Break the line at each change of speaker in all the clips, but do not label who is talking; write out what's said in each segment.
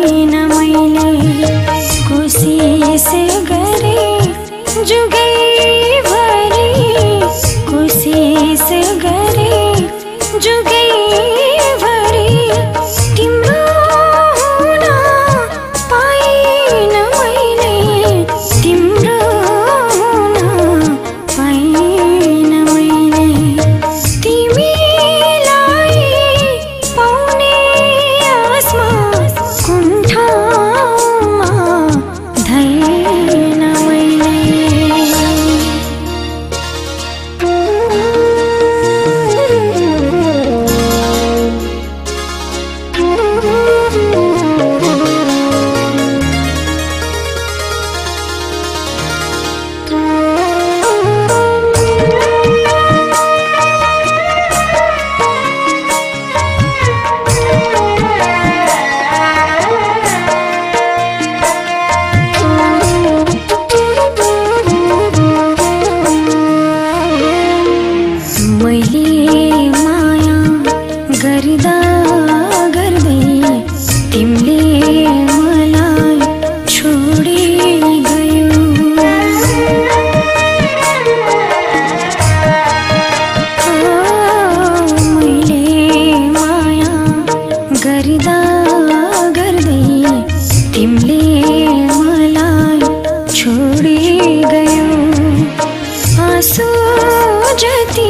मैले खुसीसे गर्दा गर्दै। तिमीले मलाई छोडी गयो। मैले माया गर्दा गर्दै। तिमीले मलाई छोडी गयो। आँसु जति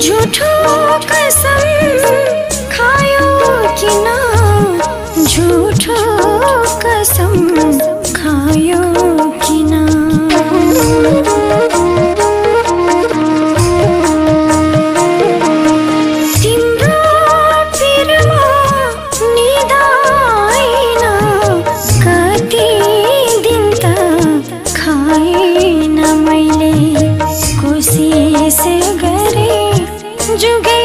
झुठो कसम खायो किन झुठो कसम। you get